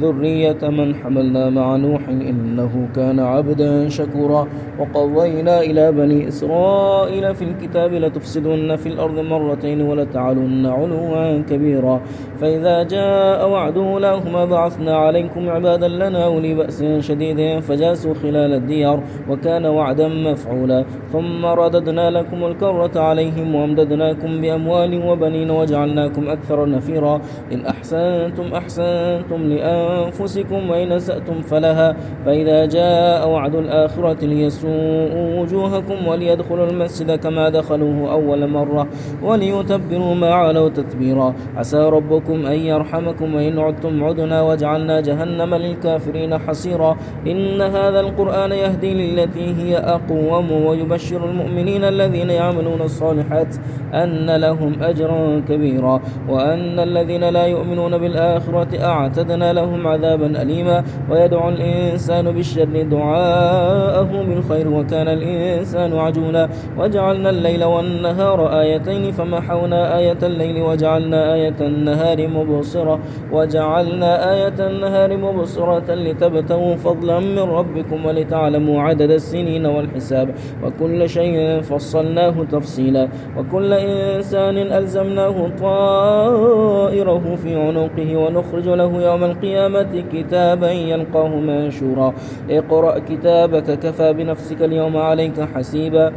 ذرية من حملنا مع نوح إنه كان عبدا شكورا وقضينا إلى بني إسرائيل في الكتاب لتفسدن في الأرض مرتين ولتعلن علوا كبيرا فإذا جاء وعد أولاهما بعثنا عليكم عبادا لنا أولي بأس شديد فجاسوا خلال الديار وكان وعدا مفعولا ثم رددنا لكم الكرة عليهم وامددناكم بأموال وبنين وجعلناكم أكثر نفيرا إن أحسنتم أحسنتم لأنفسكم وإن أسأتم فلها فإذا جاء وعد الآخرة ليسوءوا وجوهكم وليدخلوا المسجد كما دخلوه أول مرة وليتبروا ما علوا تتبيرا. عسى ربكم أن يرحمكم وإن عدتم عدنا وجعلنا جهنم للكافرين حصيرا. إن هذا القرآن يهدي للتي هي أقوم ويبشر المؤمنين الذين يعملون الصالحات أن لهم أجرا كبيرا. وأن الذين لا يؤمنون بالآخرة أعتدنا لهم عذابا أليما. ويدعو الإنسان بالشر دعاءه بالخير وكان الإنسان عجولا. وجعلنا الليل والنهار آيتين فمحونا آية الليل وجعلنا آية النهار مبصرة. وجعلنا آية النهار مبصرة لتبتغوا فضلا من ربكم ولتعلموا عدد السنين والحساب. وكل شيء فصلناه تفصيلا. وكل إنسان ألزمناه طائره في عنقه ونخرج له يوم القيامة كتابا يلقاه منشورا. اقرأ كتابك كفى بنفسك اليوم عليك حسيبا.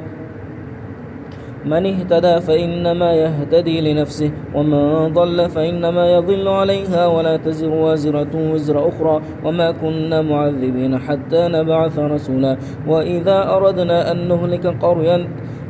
من اهتدى فإنما يهتدي لنفسه ومن ضل فإنما يضل عليها ولا تزر وازرة وزر أخرى. وما كنا معذبين حتى نبعث رسولا. وإذا أردنا أن نهلك قرية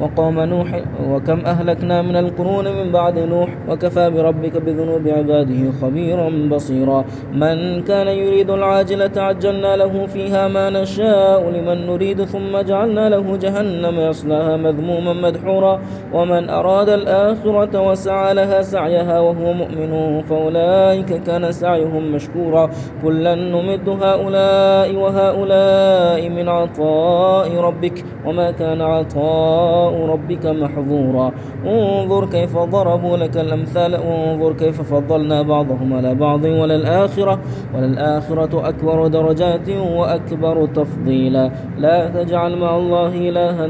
وقوم نوح وكم أهلكنا من القرون من بعد نوح وكفى بربك بذنوب عباده خبيرا بصيرا. من كان يريد العاجلة عجلنا له فيها ما نشاء لمن نريد ثم جعلنا له جهنم يصلاها مذموما مدحورا. ومن أراد الآخرة وسعى لها سعيها وهو مؤمن فأولئك كان سعيهم مشكورا. كلا نمد هؤلاء وهؤلاء من عطاء ربك وما كان عطاء ربك محظورا. انظر كيف ضربوا لك الأمثال. انظر كيف فضلنا بعضهم على بعض. وللآخرة وللآخرة أكبر درجات وأكبر تفضيلا. لا تجعل مع الله إلها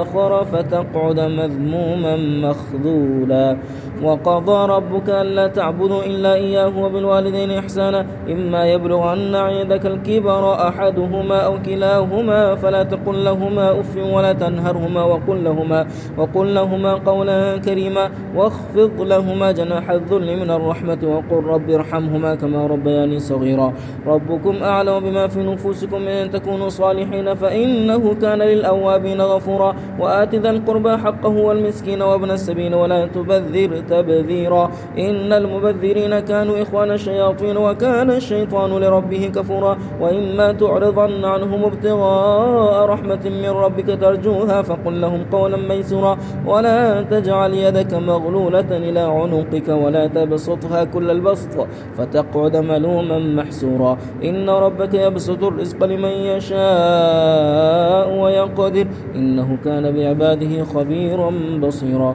آخر فتقعد مذموما مخذولا. وقضى ربك ألا تعبدوا إلا إياه وبالوالدين إحسانا إما يبلغن عندك الكبر أحدهما أو كلاهما فلا تقل لهما أف ولا تنهرهما وقل لهما وقل لهما قولا كريما واخفض لهما جناح الذل من الرحمة وقل رب ارحمهما كما ربياني صغيرا. ربكم أعلم بما في نفوسكم إن تكونوا صالحين فإنه كان للأوابين غفورا وآت ذا القربى حقه والمسكين وابن السبيل ولا تبذر تبذيرا. إن المبذرين كانوا إخوان الشياطين وكان الشيطان لربه كفورا. وإما تعرضن عنهم ابتغاء رحمة من ربك ترجوها فقل لهم قولا ميسورا. ولا تجعل يدك مغلولة إلى عنقك ولا تبسطها كل البسط فتقعد ملوما محسورا. إن ربك يبسط الرزق لمن يشاء ويقدر. إنه كان بعباده خبيرا بصيرا.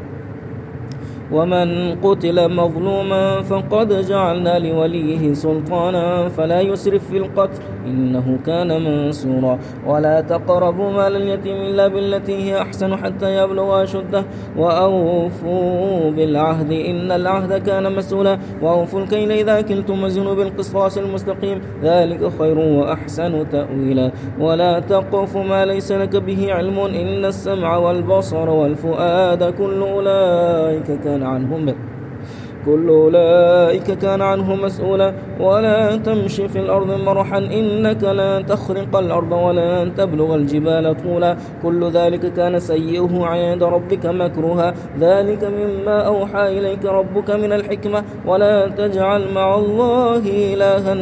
ومن قتل مظلوما فقد جعلنا لوليه سلطانا فلا يسرف في القتل إنه كان منصورا. ولا تقربوا مال اليتيم إلا بالتي هي أحسن حتى يبلغ أشده. وأوفوا بالعهد إن العهد كان مسؤولا. وأوفوا الكيل إذا كلتم وزنوا بالقصاص المستقيم. ذلك خير وأحسن تأويلا. ولا تقف ما ليس لك به علم إن السمع والبصر والفؤاد كل أولئك كان عنهم كل أولئك كان عنه مسؤولا. ولا تمشي في الأرض مرحا إنك لن تخرق الأرض ولن تبلغ الجبال طولا. كل ذلك كان سيئه عند ربك مكروها. ذلك مما أوحى إليك ربك من الحكمة. ولا تجعل مع الله إلها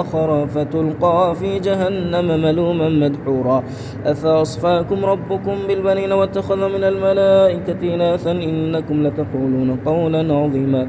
آخر فتلقى في جهنم ملوما مدحورا. أفأصفاكم ربكم بالبنين واتخذ من الملائكة إناثا؟ إنكم لتقولون قولا عظيما.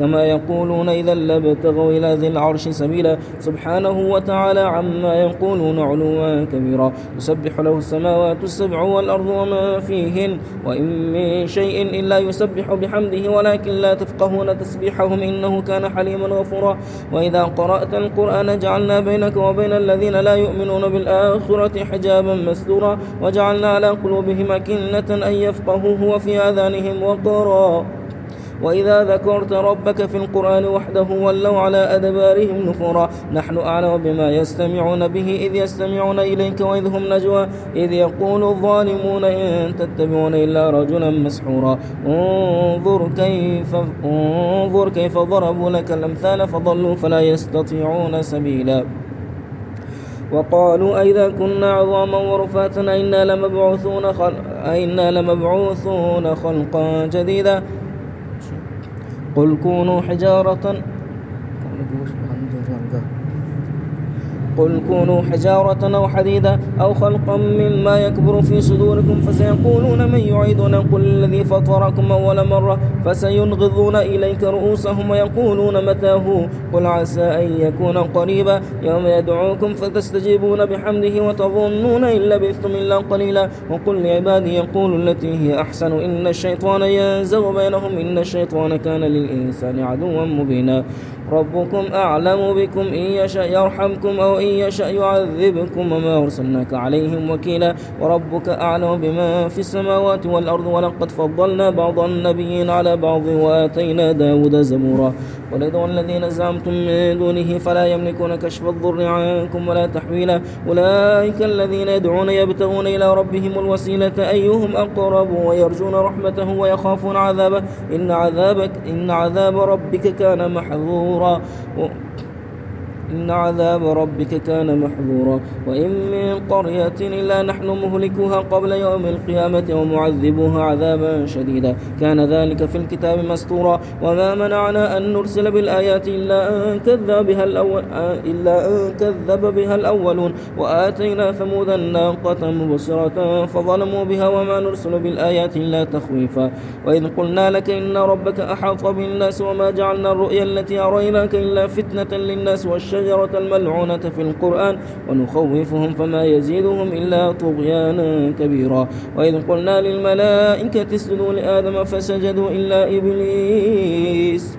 كما يقولون إذا لابتغوا إلى ذي العرش سبيلا سبحانه وتعالى عما يقولون علوا كبيرا. يسبح له السماوات السبع والأرض وما فيهن وإن من شيء إلا يسبح بحمده ولكن لا تفقهون تسبيحهم إنه كان حليما غفورا. وإذا قرأت القرآن جعلنا بينك وبين الذين لا يؤمنون بالآخرة حجابا مستورا. وجعلنا على قلوبهم أكنة أن يفقهوه وفي آذانهم وقرا. وإذا ذكرت ربك في القرآن وحده ولوا على أدبارهم نفورا. نحن أعلم بما يستمعون به إذ يستمعون إليك وإذ هم نجوى إذ يقول الظالمون إن تتبعون إلا رجلا مسحورا. انظر كيف انظر كيف ضربوا لك الأمثال فضلوا فلا يستطيعون سبيلا. وقالوا أئذا كنا عظاما ورفاتا أئنا لمبعوثون أئنا لمبعوثون خلقا جديدا. قل كونوا حجارة. قل كونوا حجارة أو حديدا أو خلقا مما يكبر في صدوركم فسيقولون من يعيدنا قل الذي فطركم أول مرة فسينغضون إليك رؤوسهم ويقولون متى هو قل عسى أن يكون قريبا يوم يدعوكم فتستجيبون بحمده وتظنون إن لبثتم إلا قليلا وقل لعبادي يقولوا التي هي أحسن إن الشيطان ينزغ بينهم إن الشيطان كان للإنسان عدوا مبينا ربكم أعلم بكم إن يشاء يرحمكم أو إن يشاء يعذبكم وما أرسلناك عليهم وكيلا وربك أعلم بما في السماوات والأرض ولقد فضلنا بعض النبيين على بعض وآتينا داود زبورا. ولدعوا الذين زعمتم من دونه فلا يملكون كشف الضر عنكم ولا تحويلا. أولئك الذين يدعون يبتغون إلى ربهم الوسيلة أيهم أقرب ويرجون رحمته ويخافون عذابه. إن عذابك إن عذاب ربك كان محظورا. إن عذاب ربك كان محظورا. وإن من قرية إلا نحن مهلكوها قبل يوم القيامة ومعذبوها عذابا شديدا. كان ذلك في الكتاب مسطورا وما منعنا أن نرسل بالآيات إلا أن كذب بها الأول إلا أن كذب بها الأولون. وآتينا ثمود الناقة مبصرة فظلموا بها وما نرسل بالآيات إلا تخويفا. وإذ قلنا لك إن ربك أحاط بالناس وما جعلنا الرؤيا التي أريناك إلا فتنة للناس والشر الشجرة الملعونة في القرآن ونخوفهم فما يزيدهم إلا طغيانا كبيرا. وإذ قلنا للملائكة اسجدوا لآدم فسجدوا إلا إبليس.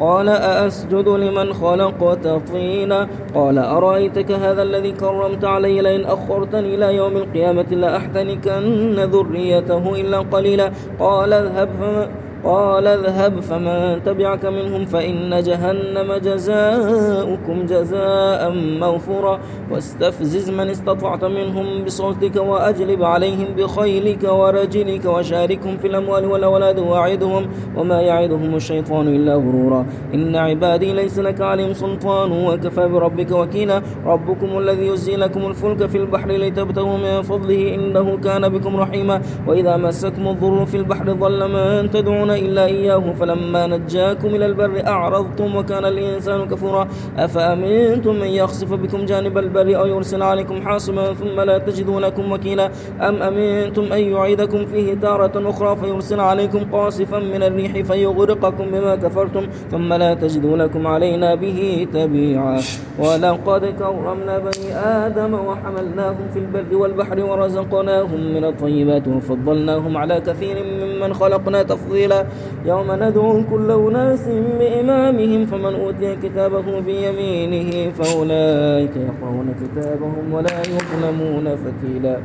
قال أأسجد لمن خلقت طينا؟ قال أرأيتك هذا الذي كرمت علي؟ لئن أخرتني إلى يوم القيامة لأحتنكن ذريته إلا قليلا. قال اذهب فما قال اذهب فمن تبعك منهم فإن جهنم جزاؤكم جزاء موفورا واستفزز من استطعت منهم بصوتك وأجلب عليهم بخيلك ورجلك وشاركهم في الأموال والأولاد وأعدهم وما يعدهم الشيطان إلا غرورا. إن عبادي ليس لك عليهم سلطان وكفى بربك وكيلا. ربكم الذي يزي لكم الفلك في البحر لتبتغوا من فضله إنه كان بكم رحيما. وإذا مسكم الضر في البحر ضل من تدعون إلا إياه فلما نجاكم إلى البر أعرضتم وكان الإنسان كفورا. أفأمنتم من يخسف بكم جانب البر أو يرسل عليكم حاصما ثم لا تجدوا لكم وكيلا؟ أم أمنتم أن يعيدكم فيه تارة أخرى فيرسل عليكم قاصفا من الريح فيغرقكم بما كفرتم ثم لا تجدوا لكم علينا به تبيعا. ولقد كرمنا بني آدم وحملناهم في البر والبحر ورزقناهم من الطيبات وفضلناهم على كثير ممن خلقنا تفضيلا يوم ندعو كل أناس بإمامهم فمن أوتي كتابه بيمينه فأولئك يقرؤون كتابهم ولا يظلمون فتيلا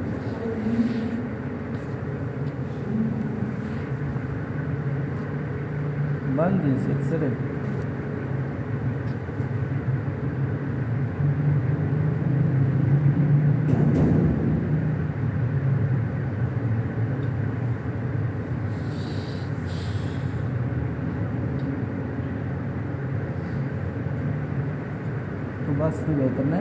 Mondays, excellent. वेतन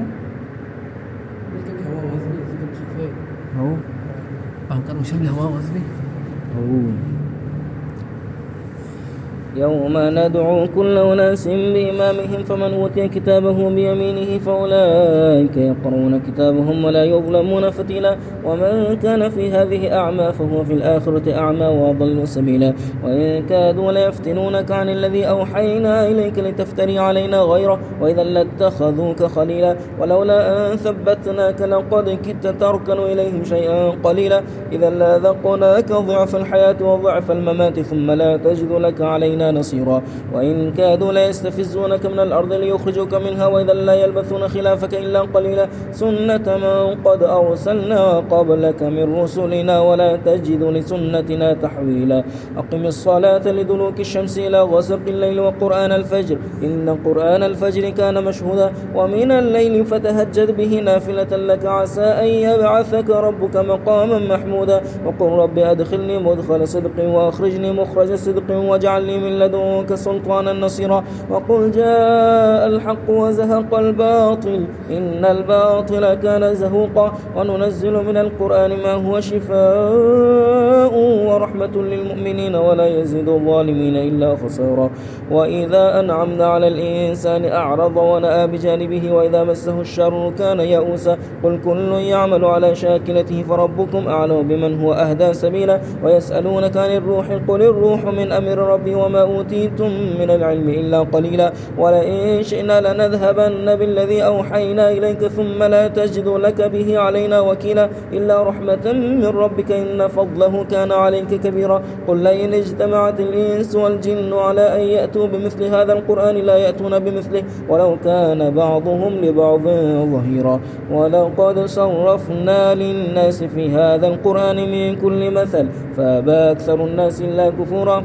يوم ندعو كل أناس بإمامهم فمن أوتي كتابه بيمينه فأولئك يقرؤون كتابهم ولا يظلمون فتيلا. ومن كان في هذه أعمى فهو في الآخرة أعمى وأضل سبيلا. وإن كادوا ليفتنونك عن الذي أوحينا إليك لتفتري علينا غيره. وإذا لاتخذوك خليلا. ولولا أن ثبتناك لقد كدت تركن إليهم شيئا قليلا. إذا لاذقناك ضعف الحياة وضعف الممات ثم لا تجد لك علينا نصيرا. وإن كادوا ليستفزونك من الأرض ليخرجوك منها وإذا لا يلبثون خلافك إلا قليلا. سنة من قد أرسلنا قبلك من رسلنا ولا تجد لسنتنا تحويلا. أقم الصلاة لدلوك الشمس إلى غسق الليل وقرآن الفجر. إن قرآن الفجر كان مشهودا. ومن الليل فتهجد به نافلة لك. عسى أن يبعثك ربك مقاما محمودا. وقل رب أدخلني مدخل صدق وأخرجني مخرج صدق واجعل لي من لدنك سلطانا نصيرا. وقل جاء الحق وزهق الباطل. إن الباطل كان زهوقا. وننزل من القرآن ما هو شفاء ورحمة للمؤمنين ولا يزيد الظالمين إلا خسارا. وإذا أنعمنا على الإنسان أعرض ونأى بجانبه وإذا مسه الشر كان يئوسا. قل كل يعمل على شاكلته فربكم أعلم بمن هو أهدى سبيلا. ويسألونك عن الروح قل الروح من أمر ربي وما أوتيتم من العلم إلا قليلا. ولئن شئنا لنذهبن بالذي أوحينا إليك ثم لا تجد لك به علينا وكيلا. إلا رحمة من ربك إن فضله كان عليك كبيرا. قل لئن اجتمعت الإنس والجن على أن يأتوا بمثل هذا القرآن لا يأتون بمثله. ولو كان بعضهم لبعض ظهيرا. ولقد صرفنا للناس في هذا القرآن من كل مثل. فأبى أكثر الناس إلا كفورا.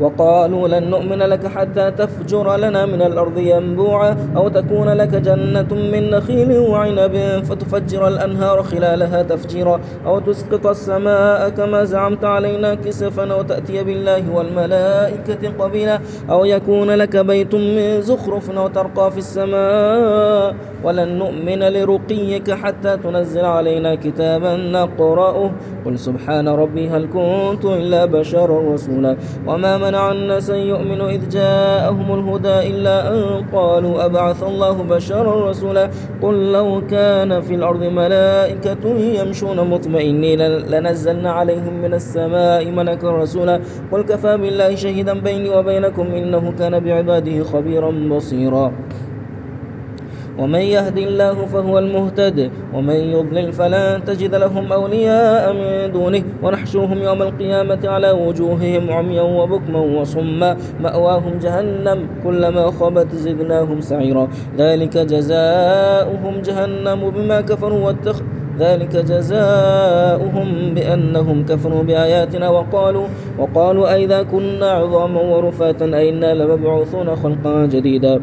وقالوا لن نؤمن لك حتى تفجر لنا من الأرض ينبوعا أو تكون لك جنة من نخيل وعنب فتفجر الأنهار خلالها تفجيرا أو تسقط السماء كما زعمت علينا كسفا أو تأتي بالله والملائكة قبيلا أو يكون لك بيت من زخرف أو ترقى في السماء ولن نؤمن لرقيك حتى تنزل علينا كتابا نقرأه قل سبحان ربي هل كنت إلا بشرا رسولا وما منع الناس أن يؤمنوا إذ جاءهم الهدى إلا أن قالوا أبعث الله بشرا رسولا قل لو كان في الأرض ملائكة يمشون مطمئنين لنزلنا عليهم من السماء ملكا رسولا قل كفى بالله شهيدا بيني وبينكم إنه كان بعباده خبيرا بصيرا ومن يهد الله فهو المهتد ومن يضلل فلن تجد لهم أولياء من دونه ونحشرهم يوم القيامة على وجوههم عميا وبكما وصما. مأواهم جهنم كلما خبت زدناهم سعيرا. ذلك جزاؤهم جهنم بما كفروا واتخ ذلك جزاؤهم بأنهم كفروا بآياتنا وقالوا وقالوا أئذا كنا عظاما ورفاتا أئنا لمبعوثون خلقا جديدا.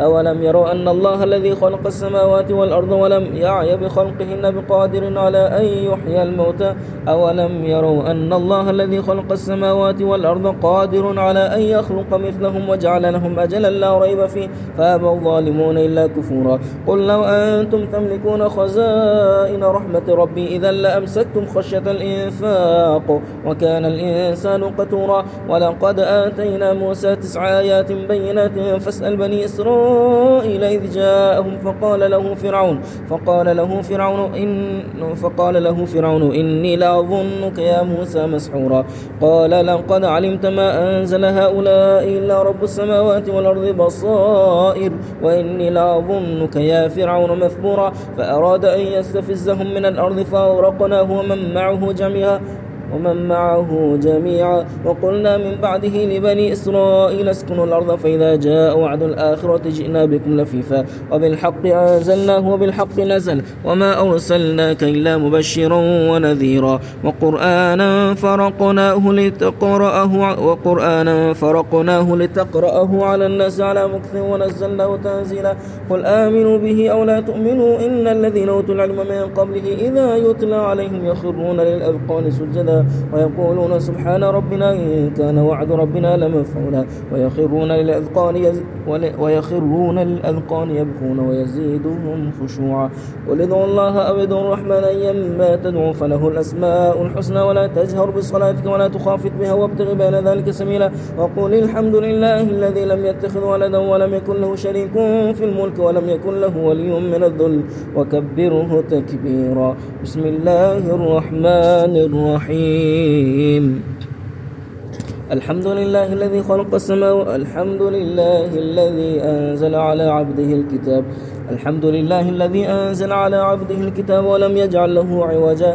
أولم يروا أن الله الذي خلق السماوات والأرض ولم يعي بخلقهن بقادر على أن يحيي الموتى؟ أولم يروا أن الله الذي خلق السماوات والأرض قادر على أن يخلق مثلهم وجعل لهم أجلا لا ريب فيه؟ فأبى الظالمون إلا كفورا. قل لو أنتم تملكون خزائن رحمة ربي إذا لأمسكتم خشية الإنفاق وكان الإنسان قتورا. ولقد آتينا موسى تسع آيات بينات فاسأل بني إسرائيل إذ جاءهم فقال له فرعون فقال له فرعون إن فقال له فرعون إني لأظنك يا موسى مسحورا. قال لقد علمت ما أنزل هؤلاء إلا رب السماوات والأرض بصائر وإني لأظنك يا فرعون مثبورا. فأراد أن يستفزهم من الأرض فأورقناه ومن معه جميعا. ومن معه جميعا. وقلنا من بعده لبني إسرائيل اسكنوا الأرض فإذا جاء وعد الآخرة جئنا بكم لفيفا وبالحق أنزلناه وبالحق نزل. وما أرسلناك إلا مبشرا ونذيرا. وقرآنا فرقناه لتقرأه وقرآنا فرقناه لتقرأه على الناس على مكث ونزلناه تنزيلا. قل آمنوا به أو لا تؤمنوا إن الذين أوتوا العلم من قبله إذا يتلى عليهم يخرون للأذقان سجدا. ويقولون سبحان ربنا إن كان وعد ربنا لمفعولا ويخرون للأذقان يز... ويخرون للأذقان يبكون ويزيدهم خشوعا قل ادعوا الله أو ادعوا الرحمن أيما تدعوا فله الأسماء الحسنى ولا تجهر بصلاتك ولا تخافت بها وابتغ بين ذلك سبيلا وقل الحمد لله الذي لم يتخذ ولدا ولم يكن له شريك في الملك ولم يكن له ولي من الذل وكبره تكبيرا بسم الله الرحمن الرحيم الرحيم. الحمد لله الذي خلق السماوات الحمد لله الذي أنزل على عبده الكتاب. الحمد لله الذي أنزل على عبده الكتاب ولم يجعل له عوجا.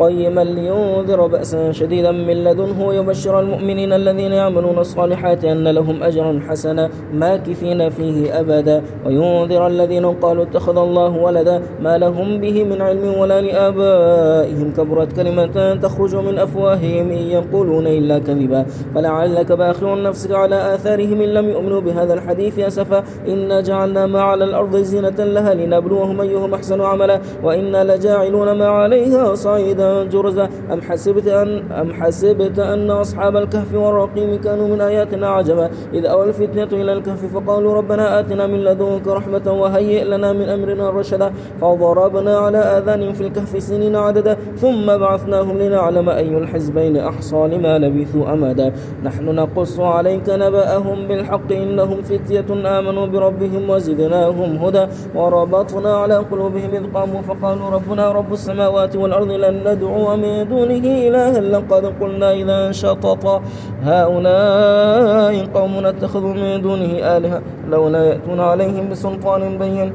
قيما لينذر بأسا شديدا من لدنه ويبشر المؤمنين الذين يعملون الصالحات أن لهم أجرا حسنا ماكثين فيه أبدا. وينذر الذين قالوا اتخذ الله ولدا ما لهم به من علم ولا لآبائهم. كبرت كلمة تخرج من أفواههم إن يقولون إلا كذبا. فلعلك باخر نفسك على آثارهم إن لم يؤمنوا بهذا الحديث أسفا إنا جعلنا ما على الأرض زينة لها لنبلوهم أيهم أحسن عملا. وإنا لجاعلون ما عليها صعيدا. جرزا أم حسبت أن أم حسبت أن أصحاب الكهف والرقيم كانوا من آياتنا عجبا إذ أوى الفتنة إلى الكهف فقالوا ربنا آتنا من لدنك رحمة وهيئ لنا من أمرنا رشدا فضربنا على آذان في الكهف سنين عددا ثم بعثناهم لنعلم أي الحزبين أحصى لما لبثوا أمدا. نحن نقص عليك نبأهم بالحق إنهم فتية آمنوا بربهم وزدناهم هدى وربطنا على قلوبهم إذ قاموا فقالوا ربنا رب السماوات والأرض لن ندعو من دونه إلها لقد قلنا إذا شطط هؤلاء قوم اتخذوا من دونه آلهة. لولا يأتون عليهم بسلطان بين.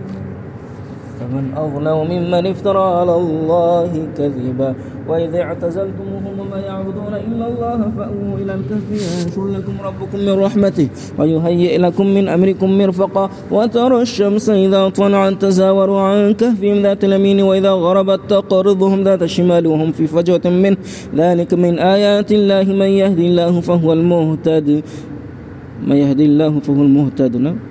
فمن أظلم ممن افترى على الله كذبا. وإذ اعتزلتموهم وما يعبدون إلا الله فأووا إلى الكهف ينشر لكم ربكم من رحمته ويهيئ لكم من أمركم مرفقا وترى الشمس إذا طلعت تزاور عن كهفهم ذات اليمين وإذا غربت تقرضهم ذات الشمال وهم في فجوة منه. ذلك من آيات الله من يهدي الله فهو المهتد. من يهدي الله فهو المهتد. نعم.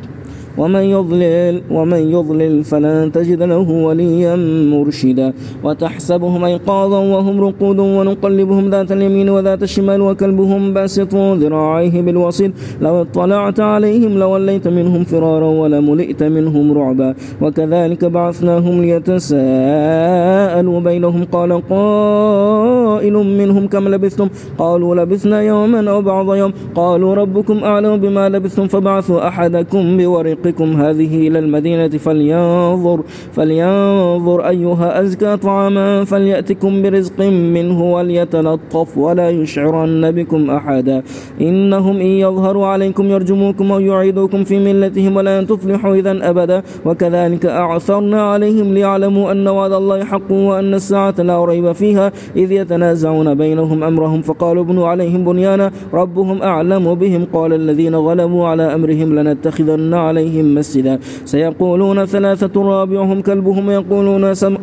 ومن يضلل ومن يضلل فلن تجد له وليا مرشدا. وتحسبهم أيقاظا وهم رقود ونقلبهم ذات اليمين وذات الشمال وكلبهم باسط ذراعيه بالوصل لو اطلعت عليهم لوليت منهم فرارا ولملئت منهم رعبا. وكذلك بعثناهم ليتساءلوا بينهم. قال قائل منهم كم لبثتم؟ قالوا لبثنا يوما أو بعض يوم. قالوا ربكم أعلم بما لبثتم. فبعثوا أحدكم بورق رزقكم هذه إلى المدينة فلينظر فلينظر أيها أزكى طعاما فليأتكم برزق منه وليتلطف ولا يشعرن بكم أحدا. إنهم إن يظهروا عليكم يرجموكم أو يعيدوكم في ملتهم ولا تفلحوا إذا أبدا. وكذلك أعثرنا عليهم ليعلموا أن وعد الله حق وأن الساعة لا ريب فيها. إذ يتنازعون بينهم أمرهم فقالوا ابنوا عليهم بنيانا. ربهم أعلم بهم. قال الذين غلبوا على أمرهم لنتخذن عليهم عليهم مسجدا. سيقولون ثلاثة رابعهم كلبهم يقولون سم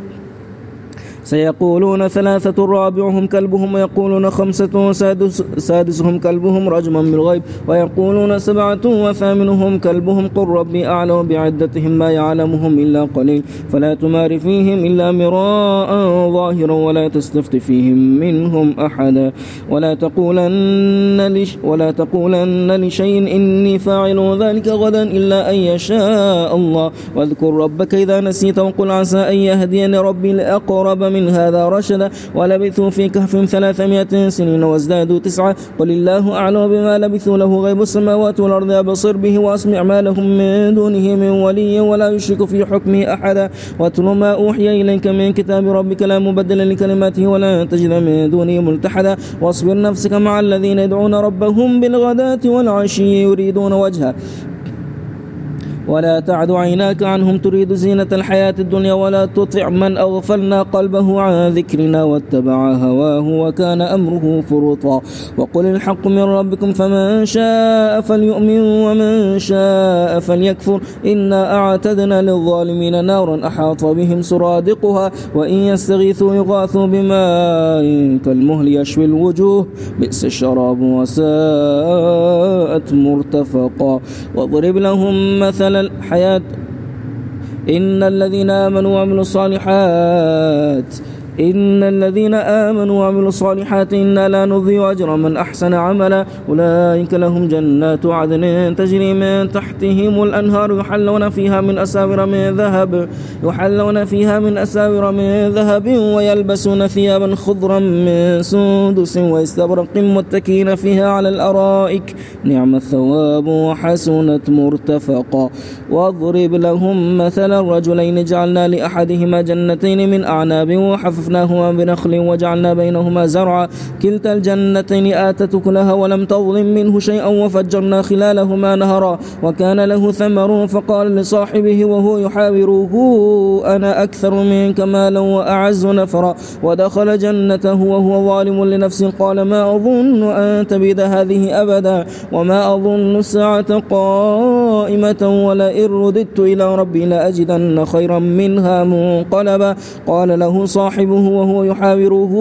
سيقولون ثلاثة رابعهم كلبهم ويقولون خمسة سادس سادسهم كلبهم رجما بالغيب ويقولون سبعة وثامنهم كلبهم قل ربي أعلم بعدتهم ما يعلمهم إلا قليل فلا تمار فيهم إلا مراء ظاهرا ولا تستفت فيهم منهم أحدا ولا تقولن لش ولا تقولن لشيء إني فاعل ذلك غدا إلا أن يشاء الله واذكر ربك إذا نسيت وقل عسى أن يهديني ربي لأقرب من هذا رشدا ولبثوا في كهف ثلاثمائة سنين وازدادوا تسعة قل الله أعلم بما لبثوا له غيب السماوات والأرض. أبصر به وأسمع ما لهم من دونه من ولي ولا يشرك في حكمه أحدا. واتل ما أوحي إليك من كتاب ربك لا مبدل لكلماته ولا تجد من دونه ملتحدا. واصبر نفسك مع الذين يدعون ربهم بالغداة والعشي يريدون وجهه. ولا تعد عيناك عنهم تريد زينة الحياة الدنيا ولا تطع من أغفلنا قلبه عن ذكرنا واتبع هواه وكان أمره فرطا وقل الحق من ربكم فمن شاء فليؤمن ومن شاء فليكفر إنا أعتدنا للظالمين نارا أحاط بهم سرادقها وإن يستغيثوا يغاثوا بماء كالمهل يشوي الوجوه بئس الشراب وساءت مرتفقا واضرب لهم مثلا الحياة. إن الذين آمنوا وعملوا الصالحات إن الذين آمنوا وعملوا الصالحات إنا لا نضيع أجر من أحسن عملا. أولئك لهم جنات عدن تجري من تحتهم الأنهار يحلون فيها من أساور من ذهب يحلون فيها من أساور من ذهب ويلبسون ثيابا خضرا من سندس واستبرق متكين فيها على الأرائك. نعم الثواب وحسنت مرتفقا واضرب لهم مثل الرجلين جعلنا لأحدهما جنتين من أعناب وحفظ وحففناهما بنخل وجعلنا بينهما زرعا. كلتا الجنتين آتت كلها ولم تظلم منه شيئا وفجرنا خلالهما نهرا. وكان له ثمر فقال لصاحبه وهو يحاوره أنا أكثر منك مالا وأعز نفرا. ودخل جنته وهو ظالم لنفسه قال ما أظن أن تبيد هذه أبدا؟ وما أظن الساعة قائمة ولئن رددت إلى ربي لأجدن خيرا منها منقلبا. قال له صاحبه وهو يحاوره.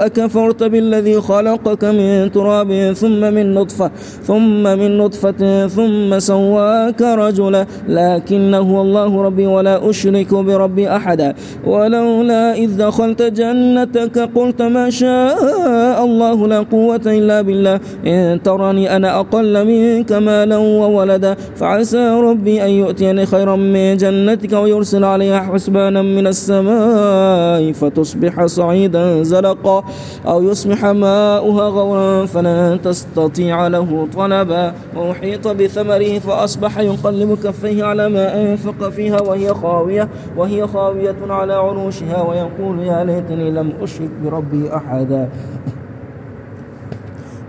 أكفرت بالذي خلقك من تراب ثم من نطفة ثم من نطفة ثم سواك رجلا. لكنه الله ربي ولا أشرك بربي أحدا. ولولا إذ دخلت جنتك قلت ما شاء الله لا قوة إلا بالله. إن ترني أنا أقل منك مالا وولدا. فعسى ربي أن يؤتيني خيرا من جنتك ويرسل عليها حسبانا من السماء. فتصبح صعيدا زلقا أو يصبح ماؤها غورا فلن تستطيع له طلبا وأحيط بثمره فأصبح يقلب كفيه على ما أنفق فيها وهي خاوية وهي خاوية على عروشها ويقول يا ليتني لم أشرك بربي أحدا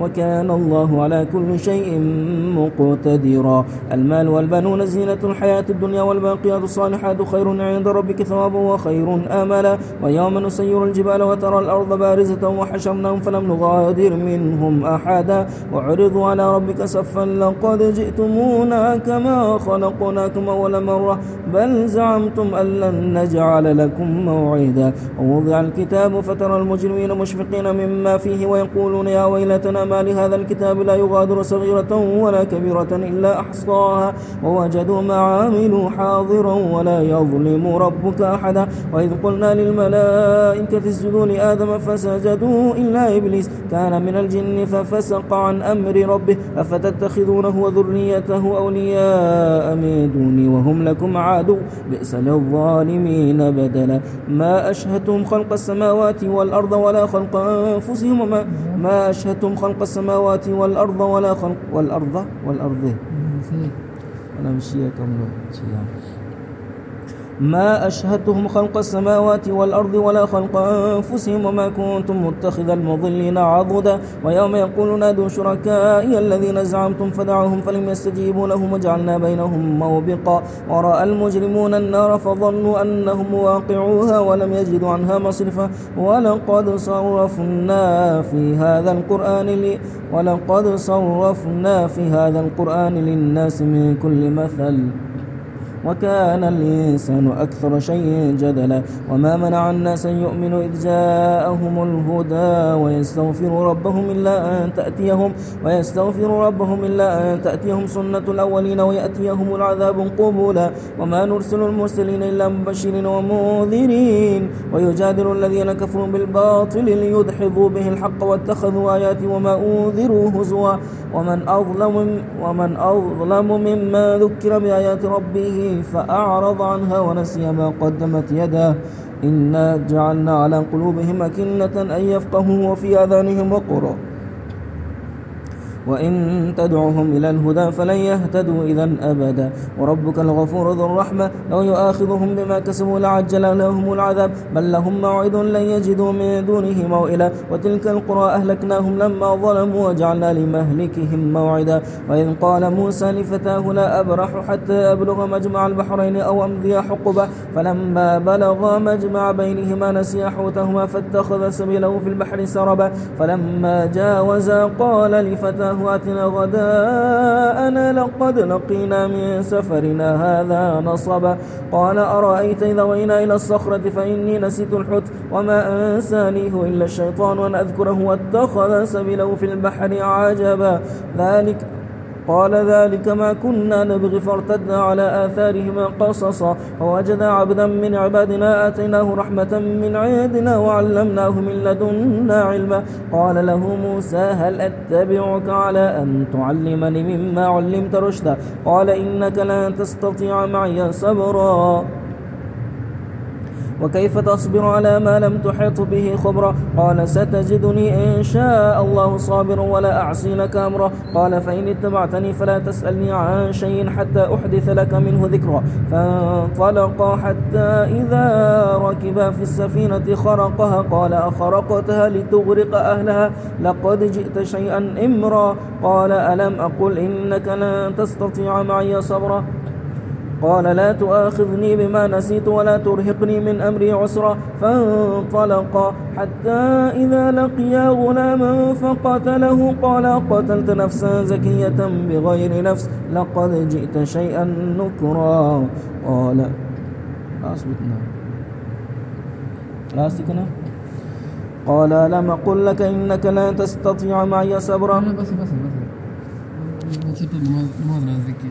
وكان الله على كل شيء مقتدرا. المال والبنون زينة الحياة الدنيا والباقيات الصالحات خير عند ربك ثوابا وخير آملا. ويوم نسير الجبال وترى الأرض بارزة وحشرناهم فلم نغادر منهم أحدا. وعرضوا على ربك صفا لقد جئتمونا كما خلقناكم أول مرة. بل زعمتم أن لن نجعل لكم موعدا. ووضع الكتاب فترى المجرمين مشفقين مما فيه ويقولون يا ويلتنا ما لهذا الكتاب لا يغادر صغيرة ولا كبيرة إلا أحصاها ووجدوا ما عاملوا حاضرا ولا يظلم ربك أحدا. وإذ قلنا للملائكة اسجدوا لآدم فسجدوا إلا إبليس كان من الجن ففسق عن أمر ربه أفتتخذونه وذريته أولياء من دوني وهم لكم عادوا بئس للظالمين بدلا. ما أشهدتم خلق السماوات والأرض ولا خلق أنفسهم وما ما أشهدتم خلق السماوات والأرض ولا خلق والأرض والأرض. ولا ما أشهدتهم خلق السماوات والأرض ولا خلق أنفسهم وما كنتم متخذ المضلين عضدا ويوم يقول نادوا شركائي الذين زعمتم فدعوهم فلم يستجيبوا لهم وجعلنا بينهم موبقا ورأى المجرمون النار فظنوا أنهم واقعوها ولم يجدوا عنها مصرفا ولقد صرفنا في هذا القرآن لي ولقد صرفنا في هذا القرآن للناس من كل مثل وكان الإنسان أكثر شيء جدلا. وما منع الناس أن يؤمنوا إذ جاءهم الهدى ويستغفروا ربهم إلا أن تأتيهم ويستغفروا ربهم إلا أن تأتيهم سنة الأولين ويأتيهم العذاب قبولا وما نرسل المرسلين إلا مبشرين ومنذرين. ويجادل الذين كفروا بالباطل ليدحضوا به الحق واتخذوا آياتي وما أنذروا هزوا. ومن أظلم ومن أظلم مما ذكر بآيات ربه فأعرض عنها ونسي ما قدمت يده. إنا جعلنا على قلوبهم أكنة أن يفقهوا وفي آذانهم وقرا. وإن تدعهم إلى الهدى فلن يهتدوا إذا أبدا. وربك الغفور ذو الرحمة لو يؤاخذهم بما كسبوا لعجل لهم العذاب بل لهم موعد لن يجدوا من دونه موئلا. وتلك القرى أهلكناهم لما ظلموا وجعلنا لمهلكهم موعدا. وإذ قال موسى لفتاه لا أبرح حتى أبلغ مجمع البحرين أو أمضي حقبة. فلما بلغا مجمع بينهما نسي حوتهما فاتخذ سبيله في البحر سربا. فلما جاوزا قال لفتاه شهواتنا غداءنا لقد لقينا من سفرنا هذا نصبا. قال أرأيت إذا وينا إلى الصخرة فإني نسيت الحوت وما أنسانيه إلا الشيطان وأن أذكره واتخذ سبيله في البحر عجبا. ذلك قال ذلك ما كنا نبغي فارتدنا على آثارهما قصصا. فوجدا عبدا من عبادنا آتيناه رحمة من عندنا وعلمناه من لدنا علما. قال له موسى هل أتبعك على أن تعلمني مما علمت رشدا؟ قال إنك لن تستطيع معي صبرا. وكيف تصبر على ما لم تحط به خبرا قال ستجدني إن شاء الله صابرا ولا أعصي لك أمرا. قال فإن اتبعتني فلا تسألني عن شيء حتى أحدث لك منه ذكرا. فانطلقا حتى إذا ركبا في السفينة خرقها. قال أخرقتها لتغرق أهلها؟ لقد جئت شيئا إمرا. قال ألم أقل إنك لن تستطيع معي صبرا؟ قال لا تؤاخذني بما نسيت ولا ترهقني من أمري عسرا. فانطلقا حتى إذا لقيا غلاما فقتله قال قتلت نفسا زكية بغير نفس لقد جئت شيئا نكرا. قال أصبتنا لاستكنا قال لم أقل لك إنك لا تستطيع معي صبرا. بس بس بس. لماذا ذكي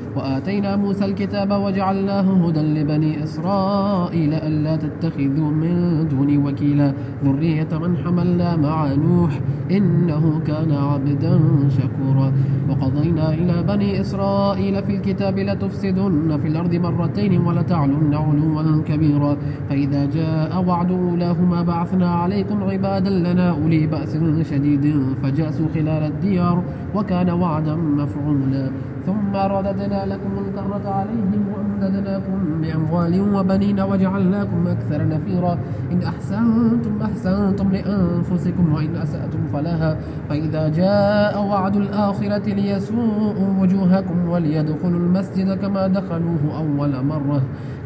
وآتينا موسى الكتاب وجعلناه هدى لبني إسرائيل ألا تتخذوا من دوني وكيلا. ذرية من حملنا مع نوح إنه كان عبدا شكورا. وقضينا إلى بني إسرائيل في الكتاب لتفسدن في الأرض مرتين ولتعلن علوا كبيرا. فإذا جاء وعد أولاهما بعثنا عليكم عبادا لنا أولي بأس شديد فجاسوا خلال الديار وكان وعدا مفعولا. ثم رددنا لكم الكرة عليهم وأمددناكم بأموال وبنين وجعلناكم أكثر نفيرا. إن أحسنتم أحسنتم لأنفسكم وإن أسأتم فلها فإذا جاء وعد الآخرة ليسوءوا وجوهكم وليدخلوا المسجد كما دخلوه أول مرة.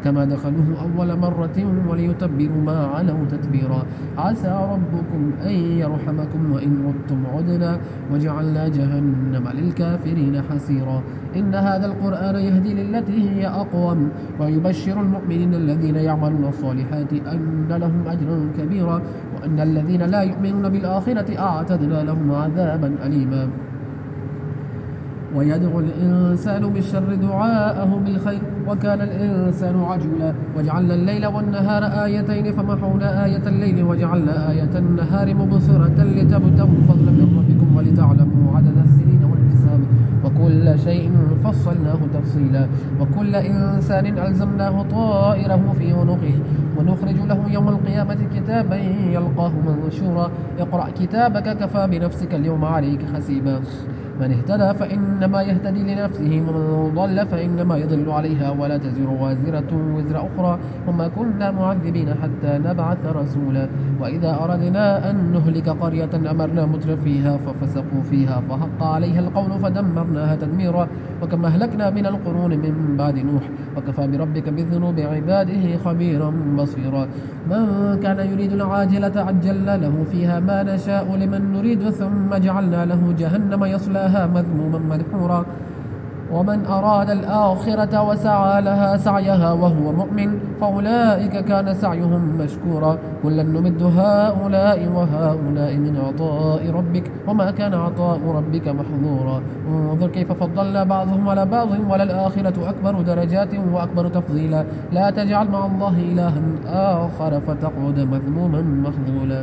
كما دخلوه أول مرة وليتبروا ما علوا تتبيرا. عسى ربكم أن يرحمكم وإن عدتم عدنا وجعلنا جهنم للكافرين حسيرا إن هذا القرآن يهدي للتي هي أقوم ويبشر المؤمنين الذين يعملون الصالحات أن لهم أجرا كبيرا وأن الذين لا يؤمنون بالآخرة أعتدنا لهم عذابا أليما. ويدعو الإنسان بالشر دعاءه بالخير وكان الإنسان عجولا. وجعلنا الليل والنهار آيتين فمحونا آية الليل وجعلنا آية النهار مبصرة لتبتغوا فضلا من ربكم ولتعلموا عدد السنين والحساب. وكل شيء فصلناه تفصيلا. وكل إنسان ألزمناه طائره في عنقه. ونخرج له يوم القيامة كتابا يلقاه منشورا. اقرأ كتابك كفى بنفسك اليوم عليك حسيبا. من اهتدى فإنما يهتدي لنفسه ومن ضل فإنما يضل عليها ولا تزر وازرة وزر أخرى. وما كنا معذبين حتى نبعث رسولا. وإذا أردنا أن نهلك قرية أمرنا متر فيها ففسقوا فيها فحق عليها القول فدمرناها تدميرا. وكما أهلكنا من القرون من بعد نوح وكفى بربك بذنوب عباده خبيرا بصيرا. من كان يريد العاجلة عجلنا له فيها ما نشاء لمن نريد ثم جعلنا له جهنم يصلاها مذموما مدحورا ومن أراد الآخرة وسعى لها سعيها وهو مؤمن فأولئك كان سعيهم مشكورا. كلا نمد هؤلاء وهؤلاء من عطاء ربك وما كان عطاء ربك محظورا. انظر كيف فضلنا بعضهم على بعض وللآخرة أكبر درجات وأكبر تفضيلا. لا تجعل مع الله إلها آخر فتقعد مذموما مخذولا.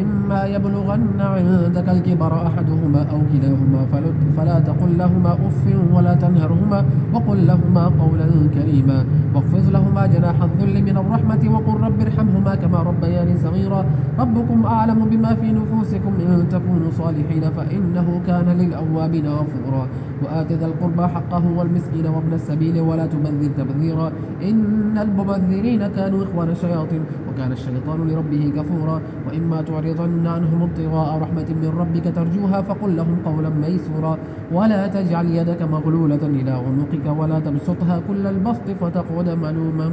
إما يبلغن عندك الكبر أحدهما أو كلاهما فلا تقل لهما أف ولا تنهرهما وقل لهما قولا كريما. واخفض لهما جناح الذل من الرحمة وقل رب ارحمهما كما ربياني صغيرا. ربكم أعلم بما في نفوسكم إن تكونوا صالحين فإنه كان للأوابين غفورا. وآت ذا القربى حقه والمسكين وابن السبيل ولا تبذر تبذيرا. إن المبذرين كانوا إخوان الشياطين وكان الشيطان لربه كفورا وإما تعرضن عنهم ابتغاء رحمة من ربك ترجوها فقل لهم قولا ميسورا ولا تجعل يدك مغلولة إلى عنقك ولا تبسطها كل البسط فتقعد ملوما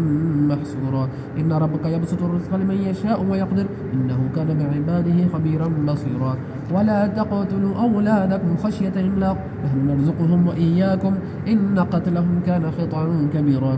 محسورا إن ربك يبسط الرزق لمن يشاء ويقدر إنه كان بعباده خبيرا بصيرا. ولا تقتلوا أولادكم خشية إملاق نحن نرزقهم وإياكم إن قتلهم كان خطأ كبيرا.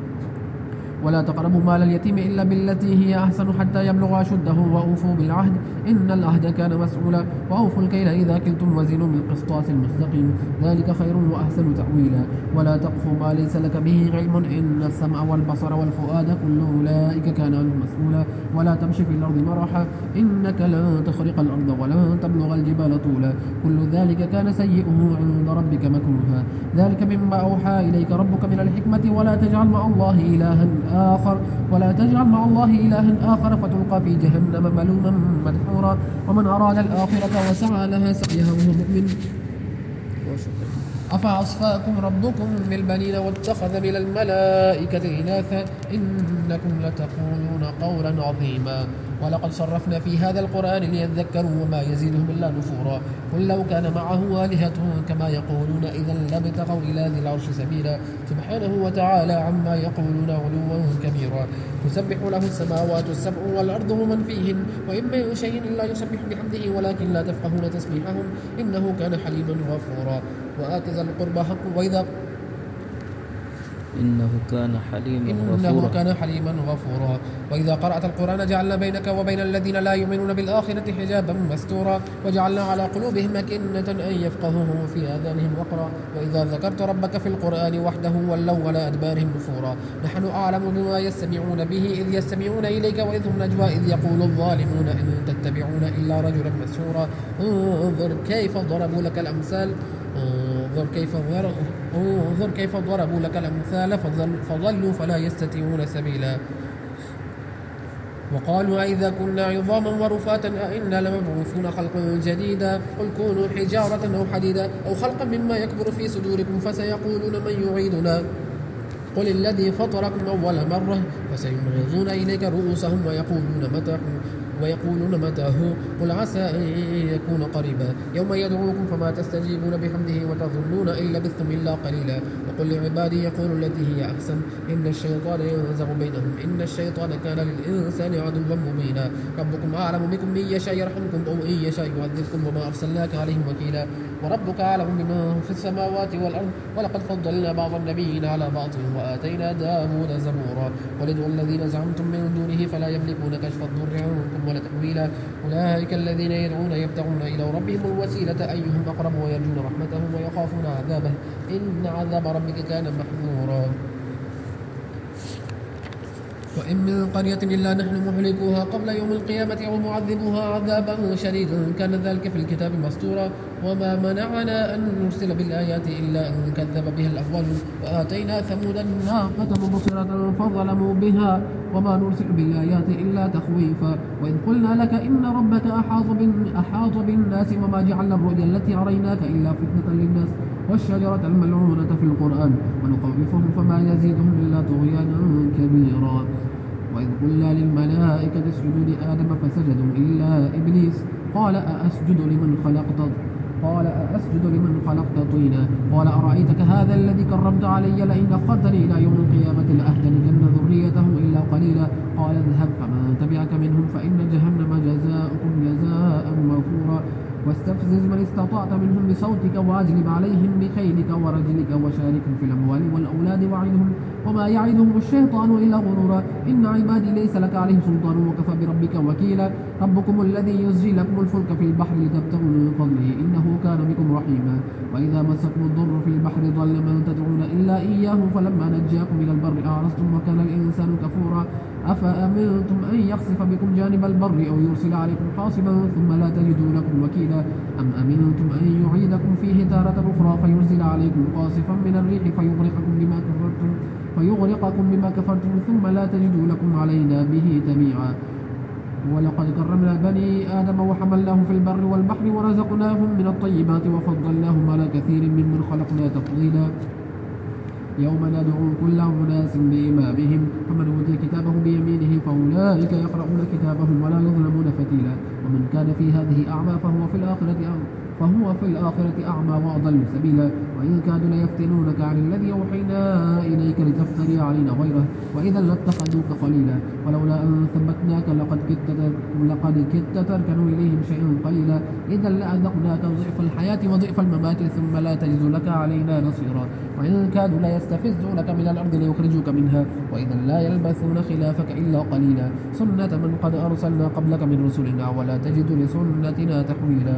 ولا تقربوا مال اليتيم إلا بالتي هي أحسن حتى يبلغ أشده وأوفوا بالعهد. إن العهد كان مسؤولا. وأوفوا الكيل إذا كلتم وزنوا بالقسطاس المستقيم. ذلك خير وأحسن تأويلا. ولا تقف ما ليس لك به علم. إن السمع والبصر والفؤاد كل أولئك كان عنه مسؤولا. ولا تمشي في الأرض مرحا. إنك لن تخرق الأرض ولن تبلغ الجبال طولا. كل ذلك كان سيئه عند ربك مكروها. ذلك مما أوحى إليك ربك من الحكمة. ولا تجعل مع الله إلها آخر ولا تجعل مع الله إلها آخر فتلقى في جهنم ملوما مدحورا. ومن أراد الآخرة وسعى لها سعيها وهو مؤمن. أفأصفاكم ربكم بالبنين واتخذ من الملائكة إناثا؟ إنكم لتقولون قولا عظيما. ولقد صرفنا في هذا القرآن ليذكروا وما يزيدهم إلا نفورا. قل لو كان معه آلهة كما يقولون إذا لابتغوا إلى ذي العرش سبيلا. سبحانه وتعالى عما يقولون علوا كبيرا. تسبح له السماوات السبع والأرض ومن فيهن. وإن من شيء إلا يسبح بحمده ولكن لا تفقهون تسبيحهم. إنه كان حليما غفورا. وآت ذا القربى حق وإذا إنه كان حليما غفورا. إنه كان حليما غفورا. وإذا قرأت القرآن جعلنا بينك وبين الذين لا يؤمنون بالآخرة حجابا مستورا. وجعلنا على قلوبهم أكنة أن يفقهوه في آذانهم وقرا. وإذا ذكرت ربك في القرآن وحده ولوا على أدبارهم نفورا. نحن أعلم بما يستمعون به إذ يستمعون إليك وإذ هم نجوى إذ يقول الظالمون إن تتبعون إلا رجلا مسحورا. انظر كيف ضربوا لك الأمثال. انظر كيف انظر كيف ضربوا لك الأمثال فضلوا فلا يستطيعون سبيلا. وقالوا أئذا كنا عظاما ورفاتا أئنا لمبعوثون خلقا جديدا؟ قل كونوا حجارة أو حديدا أو خلقا مما يكبر في صدوركم فسيقولون من يعيدنا؟ قل الذي فطركم أول مرة فسينغضون إليك رؤوسهم ويقولون متى ويقولون متى هو؟ قل عسى أن يكون قريبا. يوم يدعوكم فما تستجيبون بحمده وتظنون إن لبثتم إلا قليلا. وقل لعبادي يقولوا التي هي أحسن. إن الشيطان ينزغ بينهم. إن الشيطان كان للإنسان عدوا مبينا. ربكم أعلم بكم. من يشاء يرحمكم أو إن يشاء يعذبكم. وما أرسلناك عليهم وكيلا. وربك أعلم بمن في السماوات والأرض ولقد فضلنا بعض النبيين على بعض وآتينا داود زبورا. قل ادعوا الذين زعمتم من دونه فلا يملكون كشف الضر عنكم ولا تحويلا أولئك الذين يدعون يبتغون إلى ربهم الوسيلة. أيهم أقرب ويرجون رحمته ويخافون عذابه. إن عذاب ربك كان محذورا. وإن من قرية إلا نحن مهلكوها قبل يوم القيامة أو معذبوها عذابا شديدا. كان ذلك في الكتاب مسطورا وما منعنا أن نرسل بالآيات إلا أن كذب بها الأولون وآتينا ثمود الناقة مبصرة فظلموا بها. وما نرسل بالآيات إلا تخويفا. وإذ قلنا لك إن ربك أحاط, أحاط بالناس وما جعلنا الرؤيا التي أريناك إلا فتنة للناس. والشجرة الملعونة في القرآن ونخوفهم فما يزيدهم إلا طغيانا كبيرا. وإذ قلنا للملائكة اسجدوا لآدم فسجدوا إلا إبليس. قال أأسجد لمن خلقت قال أأسجد لمن خلقت طينا. قال أرأيتك هذا الذي كرمت علي؟ لئن أخرتني إلى يوم القيامة لأهدنكن ذريته إلا قليلا. قال اذهب فمن تبعك منهم فإن جهنم جزاؤكم جزاء موفورا واستفزز من استطعت منهم بصوتك وأجلب عليهم بخيلك ورجلك وشاركهم في الأموال والأولاد وعدهم وما يعدهم الشيطان إلا غرورا. إن عبادي ليس لك عليهم سلطان وكفى بربك وكيلا. ربكم الذي يزجي لكم الفلك في البحر لتبتغوا من فضله. إنه كان بكم رحيما. وإذا مسكم الضر في البحر ضل من تدعون إلا إياه فلما نجاكم إلى البر أعرضتم وكان الإنسان كفورا. أفأمنتم أن يخسف بكم جانب البر أو يرسل عليكم حاصبا ثم لا تجدوا لكم وكيلا؟ أم أمنتم أن يعيدكم فيه تارة أخرى فيرسل عليكم قاصفا من الريح فيغرقكم بما كفرتم فيغرقكم بما كفرتم ثم لا تجدوا لكم علينا به تبيعا. ولقد كرمنا بني آدم وحملناهم في البر والبحر ورزقناهم من الطيبات وفضلناهم على كثير ممن خلقنا تفضيلا. يوم ندعو كل أناس بإمامهم فمن أوتي كتابه بيمينه فأولئك يقرؤون كتابهم ولا يظلمون فتيلا. ومن كان في هذه أعمى فهو في الآخرة أعمى فهو في الآخرة أعمى وأضل سبيلا وإن كادوا ليفتنونك عن الذي أوحينا إليك لتفتري علينا غيره وإذا لاتخذوك خليلا ولولا أن ثبتناك لقد كدت لقد كدت تركنوا إليهم شيئا قليلا. إذا لأذقناك ضعف الحياة وضعف الممات ثم لا تجد لك علينا نصيرا. وإن كادوا ليستفزونك من الأرض ليخرجوك منها وإذا لا يلبثون خلافك إلا قليلا. سنة من قد أرسلنا قبلك من رسلنا ولا تجد لسنتنا تحويلا.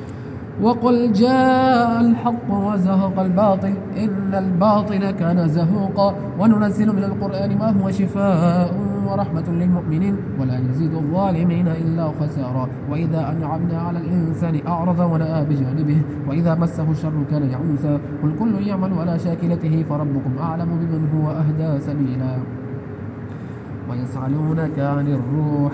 وقل جاء الحق وزهق الباطل إن الباطل كان زهوقا. وننزل من القرآن ما هو شفاء ورحمة للمؤمنين ولا يزيد الظالمين إلا خسارا. وإذا أنعمنا على الإنسان أعرض ونأى بجانبه وإذا مسه الشر كان يعوسا قل كل يعمل على شاكلته فربكم أعلم بمن هو أهدى سبيلا. ويسألونك عن الروح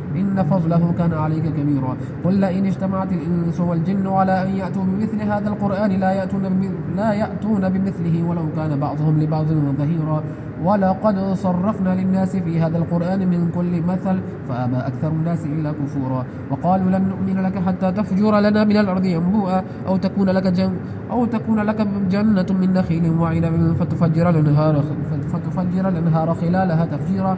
إن فضله كان عليك كبيرا. قل لئن اجتمعت الإنس والجن على أن يأتوا بمثل هذا القرآن لا يأتون لا يأتون بمثله ولو كان بعضهم لبعض ظهيرا. ولقد صرفنا للناس في هذا القرآن من كل مثل فأبى أكثر الناس إلا كفورا. وقالوا لن نؤمن لك حتى تفجر لنا من الأرض ينبوءا أو تكون لك جن أو تكون لك جنة من نخيل وعنب فتفجر الأنهار فتفجر الأنهار خلالها تفجيرا.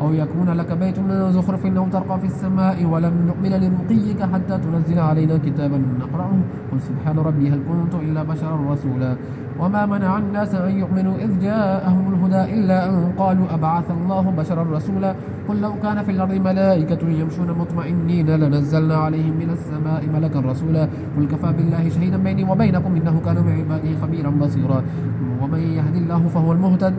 أو يكون لك بيت من زخرف أو ترقى في السماء ولن نؤمن لرقيك حتى تنزل علينا كتابا نقرأه. قل سبحان ربي هل كنت إلا بشرا رسولا؟ وما منع الناس أن يؤمنوا إذ جاءهم الهدى إلا أن قالوا أبعث الله بشرا رسولا؟ قل لو كان في الأرض ملائكة يمشون مطمئنين لنزلنا عليهم من السماء ملكا رسولا. قل كفى بالله شهيدا بيني وبينكم إنه كان بعباده خبيرا بصيرا. ومن يهد الله فهو المهتد.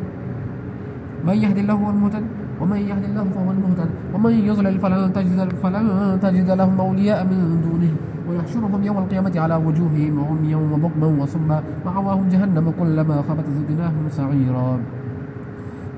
من يهد الله هو المهتد. ومن يهد الله فهو المهتد ومن يضلل فلن تجد فلن تجد لهم أولياء من دونه ويحشرهم يوم القيامة على وجوههم عميا وبكما وصما مأواهم جهنم كلما خبت زدناهم سعيرا.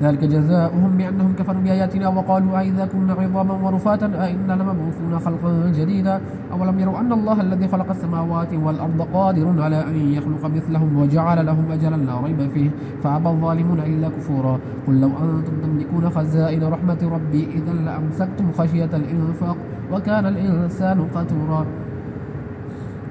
ذلك جزاؤهم بأنهم كفروا بآياتنا وقالوا أئذا كنا عظاما ورفاتا أئنا لمبعوثون خلقا جديدا أولم يروا أن الله الذي خلق السماوات والأرض قادر على أن يخلق مثلهم وجعل لهم أجلا لا ريب فيه فأبى الظالمون إلا كفورا قل لو أنتم تملكون خزائن رحمة ربي إذا لأمسكتم خشية الإنفاق وكان الإنسان قتورا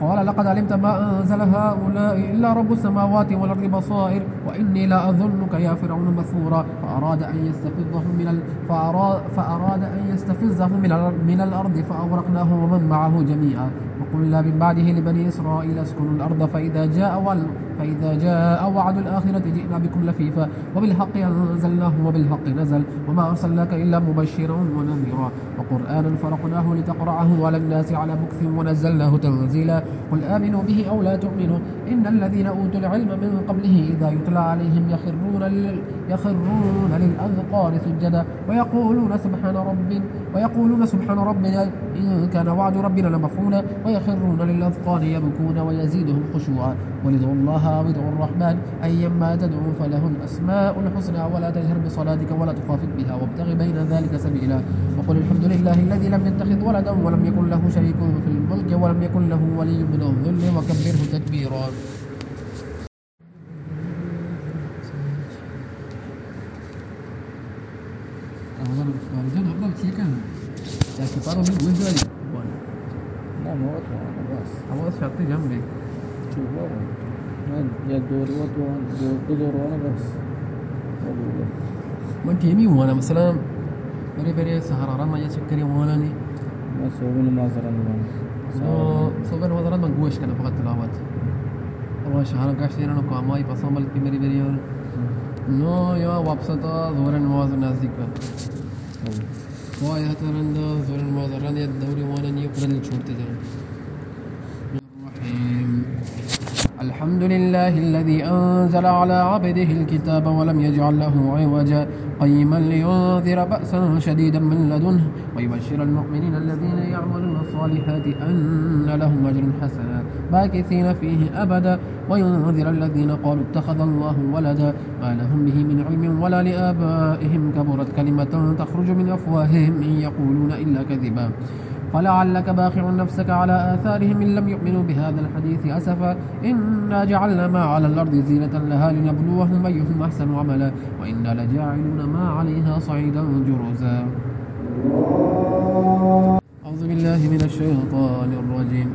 قال لقد علمت ما أنزل هؤلاء إلا رب السماوات والأرض بصائر وإني لا أظنك يا فرعون مثورا. فأراد أن يستفزهم من ال... فأراد... أن يستفزهم من, ال... من الأرض فأغرقناه ومن معه جميعا. وقلنا من بعده لبني إسرائيل اسكنوا الأرض فإذا جاء وال... فإذا جاء وعد الآخرة جئنا بكم لفيفا وبالحق أنزلناه وبالحق نزل وما أرسلناك إلا مبشرا ونذيرا. وقرآنا فرقناه لتقرعه على الناس على مكث ونزلناه تنزيلا. قل آمنوا به أو لا تؤمنوا إن الذين أوتوا العلم من قبله إذا يتلى عليهم يخرون لل... يخرون للأذقان سجدا ويقولون سبحان رب ويقولون سبحان ربنا إن كان وعد ربنا لمفعولا ويخرون للأذقان يبكون ويزيدهم خشوعا. ولدعوا الله ودعوا الرحمن. أيما تدعوا فله الأسماء الحسنى ولا تجهر بصلاتك ولا تخافت بها وابتغ بين ذلك سبيلا. وقل الحمد لله الذي لم يتخذ ولدا ولم يكن له شريك في الملك ولم يكن له ولي من الذل وكبره تكبيرا جنبي. شوف والله يا یا دورو دو دوروانه بس من تيمي وانا مثلا بري بري سهرة رما يا سكري وانا ني ما سوين ما زرنا ما سوين ما زرنا ما قوش كنا فقط تلاوات الله شهرة قاش تيرا نو كاماي بسام ملك تي مري بري نو يا واپس تا زور نماز نزدیک وای هترند زور نماز رن یا دوری وانا نی پرن چھوڑتے جائیں الحمد لله الذي أنزل على عبده الكتاب ولم يجعل له عوجا. قيما لينذر بأسا شديدا من لدنه ويبشر المؤمنين الذين يعملون الصالحات أن لهم أجر حسنا باكثين فيه أبدا. وينذر الذين قالوا اتخذ الله ولدا ما لهم به من علم ولا لآبائهم. كبرت كلمة تخرج من أفواههم إن يقولون إلا كذبا. فلعلك باخع نفسك على آثارهم إن لم يؤمنوا بهذا الحديث أسفا. إنا جعلنا ما على الأرض زينة لها لنبلوهم أيهم أحسن عملا وإنا لجاعلون ما عليها صعيدا جرزا. أعوذ بالله من الشيطان الرجيم.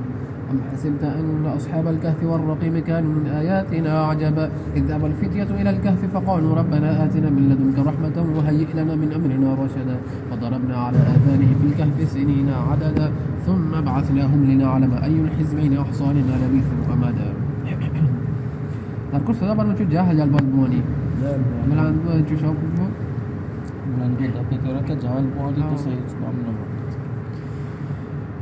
أم حسبت أن أصحاب الكهف والرقيم كانوا من آياتنا عجبا إذ أبى الفتية إلى الكهف فقالوا ربنا آتنا من لدنك رحمة وهيئ لنا من أمرنا رشدا فضربنا على آذانهم في الكهف سنين عددا ثم بعثناهم لنعلم أي الحزبين أحصى لما لبثوا أمدا Darkur sudah baru cuci jahal jal buat ni. Malah cuci shop bu. Nanti tapi kira ke jalan buat itu saya sebab nama.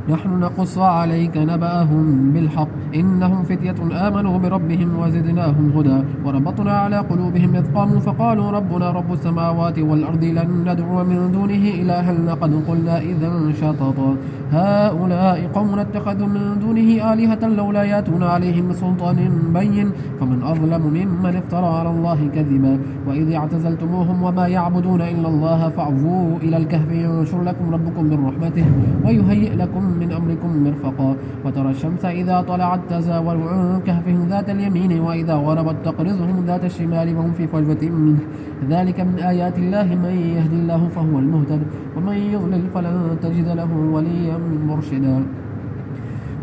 نحن نقص عليك نبأهم بالحق. إنهم فتية آمنوا بربهم وزدناهم هدى وربطنا على قلوبهم إذ قاموا فقالوا ربنا رب السماوات والأرض لن ندعو من دونه إلها لقد قلنا إذا شططا. هؤلاء قوم اتخذوا من دونه آلهة لولا يأتون عليهم سلطان بين. فمن أظلم ممن افترى على الله كذبا. وإذ اعتزلتموهم وما يعبدون إلا الله فاعفوا إلى الكهف ينشر لكم ربكم من رحمته ويهيئ لكم من أمركم مرفقا وترى الشمس إذا طلعت تزاور عن كهفهم ذات اليمين وإذا غربت تقرضهم ذات الشمال وهم في فجوة منه. ذلك من آيات الله من يهدي الله فهو المهتد ومن يضلل فلن تجد له وليا مرشدا.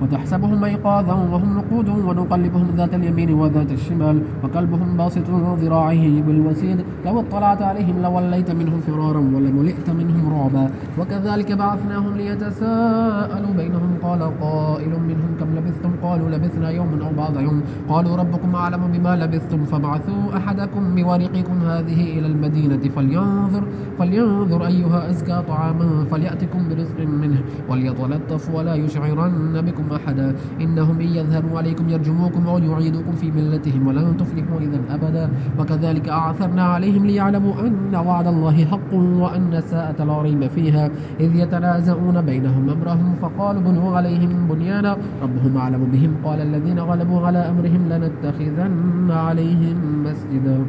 وتحسبهم أيقاظا وهم نقود ونقلبهم ذات اليمين وذات الشمال وكلبهم باسط ذراعيه بالوسيد لو اطلعت عليهم لوليت منهم فرارا ولملئت منهم رعبا وكذلك بعثناهم ليتساءلوا بينهم قال قائل منهم كم لبثتم؟ قالوا لبثنا يوما أو بعض يوم قالوا ربكم أعلم بما لبثتم فابعثوا أحدكم بورقكم هذه إلى المدينة فلينظر فلينظر أيها أزكى طعاما فليأتكم برزق منه وليتلطف ولا يشعرن بكم أحدا. إنهم إن يظهروا عليكم يرجموكم أو يعيدوكم في ملتهم ولن تفلحوا إذا أبدا. وكذلك أعثرنا عليهم ليعلموا أن وعد الله حق وأن الساعة لا ريب فيها. إذ يتنازعون بينهم أمرهم فقالوا بنوا عليهم بنيانا. ربهم أعلم بهم. قال الذين غلبوا على أمرهم لنتخذن عليهم مسجدا.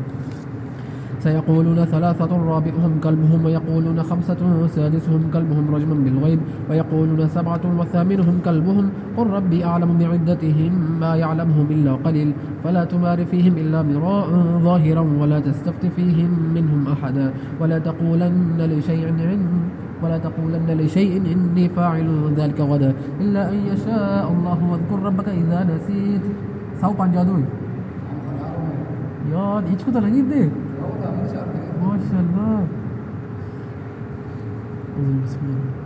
سيقولون ثلاثة رابعهم كلبهم ويقولون خمسة سادسهم كلبهم رجما بالغيب ويقولون سبعة وثامنهم كلبهم قل ربي أعلم بعدتهم ما يعلمهم إلا قليل فلا تمار فيهم إلا مراء ظاهرا ولا تستفت فيهم منهم أحدا ولا تقولن لشيء عند ولا تقولن لشيء إني فاعل ذلك غدا إلا أن يشاء الله واذكر ربك إذا نسيت. سوف جادوي. يا دي lagi deh ما شاء الله. بسم الله.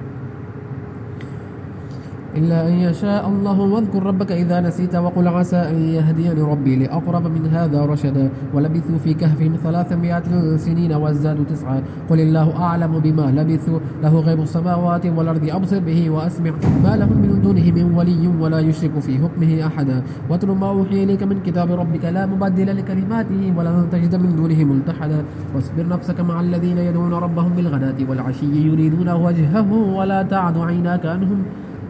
إلا أن يشاء الله واذكر ربك إذا نسيت وقل عسى أن يهديني ربي لأقرب من هذا رشدا ولبثوا في كهفهم ثلاثمائة سنين وازدادوا تسعة قل الله أعلم بما لبثوا له غيب السماوات والأرض أبصر به وأسمع ما لهم من دونه من ولي ولا يشرك في حكمه أحدا واتل ما أوحي إليك من كتاب ربك لا مبدل لكلماته ولن تجد من دونه ملتحدا واصبر نفسك مع الذين يدعون ربهم بالغداة والعشي يريدون وجهه ولا تعد عيناك عنهم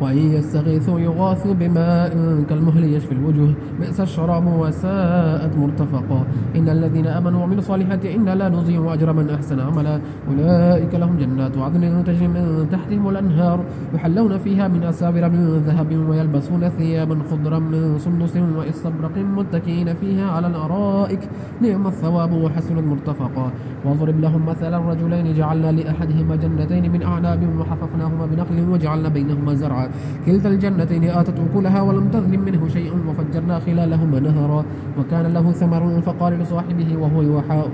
وإن يستغيثوا يغاثوا بماء كالمهل يشفي الوجوه. بئس الشراب وساءت مرتفقا. إن الذين آمنوا وعملوا الصالحات إنا لا نضيع أجر من أحسن عملا. أولئك لهم جنات عدن تجري من تحتهم الأنهار يحلون فيها من أساور من ذهب ويلبسون ثيابا خضرا من سندس واستبرق متكئين فيها على الأرائك. نعم الثواب وحسن مرتفقا. واضرب لهم مثلا رجلين جعلنا لأحدهما جنتين من أعناب وحففناهما بنخل وجعلنا بينهما زرعا. كلتا الجنتين آتت أكلها ولم تظلم منه شيئا وفجرنا خلالهما نهرا وكان له ثمر فقال لصاحبه وهو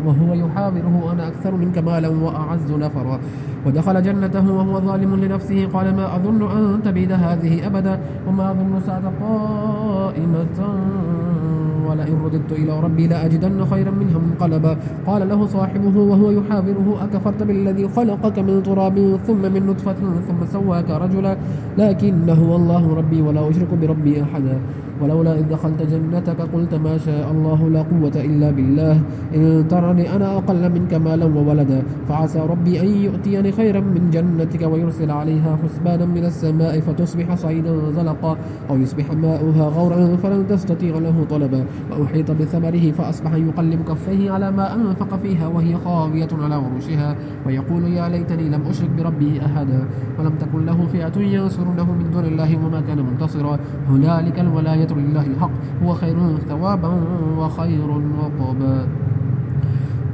وهو يحاوره أنا أكثر منك مالا وأعز نفرا ودخل جنته وهو ظالم لنفسه قال ما أظن أن تبيد هذه أبدا وما أظن ساعة قائمة ولئن رددت إلى ربي لأجدن خيرا منها منقلبا قال له صاحبه وهو يحاوره أكفرت بالذي خلقك من تراب ثم من نطفة ثم سواك رجلا؟ لكن هو الله ربي ولا أشرك بربي أحدا. ولولا إذ دخلت جنتك قلت ما شاء الله لا قوة إلا بالله. إن ترني أنا أقل منك مالا وولدا فعسى ربي أن يؤتيني خيرا من جنتك ويرسل عليها حسبانا من السماء فتصبح صعيدا زلقا أو يصبح ماؤها غورا فلن تستطيع له طلبا. وأحيط بثمره فأصبح يقلب كفيه على ما أنفق فيها وهي خاوية على عروشها. ويقول يا ليتني لم أشرك بربي أحدا ولم تكن له فئة ينصرونه من دون الله وما كان منتصرا. هنالك الولاية لله الحق هو خير ثوابا وخير عقبا.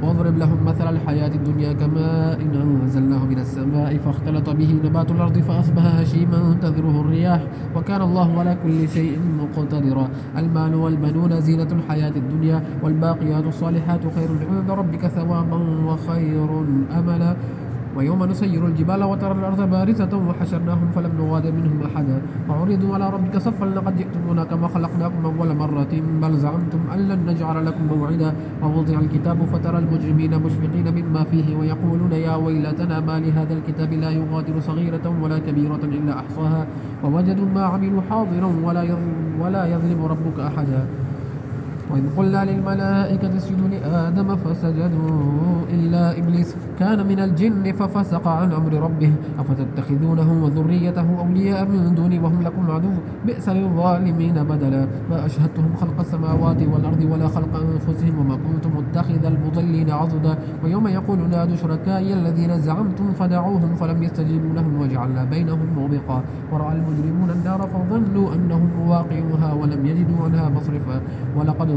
واضرب لهم مثل الحياة الدنيا كماء إن أنزلناه من السماء فاختلط به نبات الأرض فأصبح هشيما تذره الرياح وكان الله على كل شيء مقتدرا. المال والبنون زينة الحياة الدنيا والباقيات الصالحات خير عند ربك ثوابا وخير أملا. ويوم نسير الجبال وترى الأرض بارزة وحشرناهم فلم نغادر منهم أحدا. وعرضوا على ربك صفا لقد جئتمونا كما خلقناكم أول مرة بل زعمتم أن لن نجعل لكم موعدا. ووضع الكتاب فترى المجرمين مشفقين مما فيه ويقولون يا ويلتنا ما لهذا الكتاب لا يغادر صغيرة ولا كبيرة إلا أحصاها. ووجدوا ما عملوا حاضرا ولا يظلم, ولا يظلم ربك أحدا. وإذ قلنا للملائكة اسجدوا لآدم فسجدوا إلا إبليس كان من الجن ففسق عن أمر ربه. أفتتخذونه وذريته أولياء من دوني وهم لكم عدو؟ بئس للظالمين بدلا. ما أشهدتهم خلق السماوات والأرض ولا خلق أنفسهم وما كنت متخذ المضلين عضدا. ويوم يقول نادوا شركائي الذين زعمتم فدعوهم فلم يستجيبوا لهم وجعلنا بينهم موبقا. ورأى المجرمون النار فظنوا أنهم واقعوها ولم يجدوا عنها مصرفا. ولقد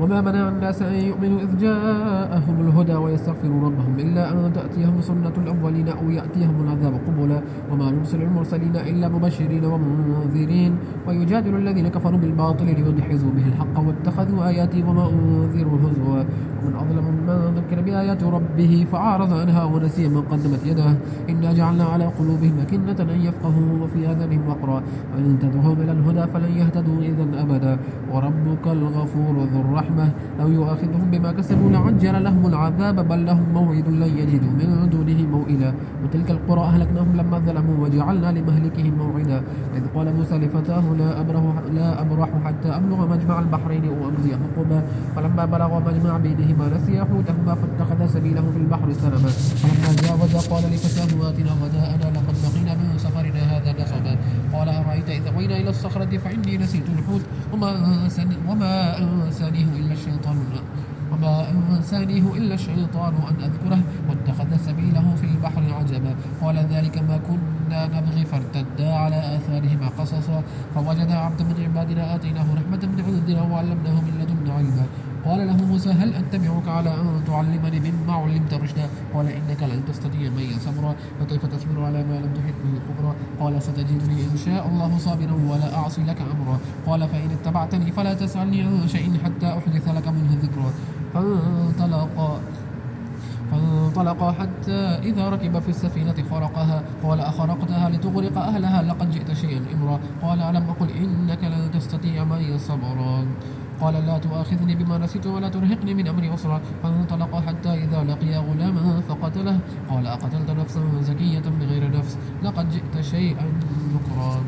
وما منع الناس أن يؤمنوا إذ جاءهم الهدى ويستغفروا ربهم إلا أن تأتيهم سنة الأولين أو يأتيهم العذاب قبلا وما نرسل المرسلين إلا مبشرين ومنذرين ويجادل الذين كفروا بالباطل ليدحزوا به الحق واتخذوا آياتي وما أنذروا هزوا ومن أظلم ممن ذكر بآيات ربه فأعرض عنها ونسي من قدمت يده إنا جعلنا على قلوبهم أكنة أن يفقهوا وفي آذانهم وقرا وإن تدعوهم إلى الهدى فلن يهتدوا إذا أبدا وربك الغفور ذو الرحمة لو يؤاخذهم بما كسبوا لعجل لهم العذاب بل لهم موعد لن يجدوا من دونه موئلا. وتلك القرى أهلكناهم لما ظلموا وجعلنا لمهلكهم موعدا. إذ قال موسى لفتاه لا أبره لا أبرح حتى أبلغ مجمع البحرين أو أمضي حقبا فلما بلغ مجمع بينهما نسي حوتهما فاتخذ سبيله في البحر سربا فلما جاوز قال لفتاه آتنا غداءنا لقد لقينا من سفرنا هذا نصبا قال أرأيت إذا وينا إلى الصخرة فإني نسيت الحوت. وما أنسانيه إلا الشيطان. وما أنسانيه إلا الشيطان أن أذكره واتخذ سبيله في البحر عجبا. قال ذلك ما كنا نبغي فارتدا على آثارهما قصصا. فوجدا عبدا من عبادنا آتيناه رحمة من عندنا وعلمناه من لدنا علما. قال له موسى هل أتبعك على أن تعلمني مما علمت رشدا؟ قال إنك لن تستطيع معي صبرا فكيف تصبر على ما لم تحط به خبرا قال ستجدني إن شاء الله صابرا ولا أعصي لك أمرا. قال فإن اتبعتني فلا تسألني عن شيء حتى أحدث لك منه ذكرا فانطلقا فانطلقا حتى إذا ركب في السفينة خرقها. قال أخرقتها لتغرق أهلها لقد جئت شيئا إمرا. قال ألم أقل إنك لن تستطيع معي صبرا قال لا تؤاخذني بما نسيت ولا ترهقني من أمري عسرا فانطلقا حتى إذا لقيا غلاما فقتله. قال أقتلت نفسا زكية بغير نفس؟ لقد جئت شيئا نكرا.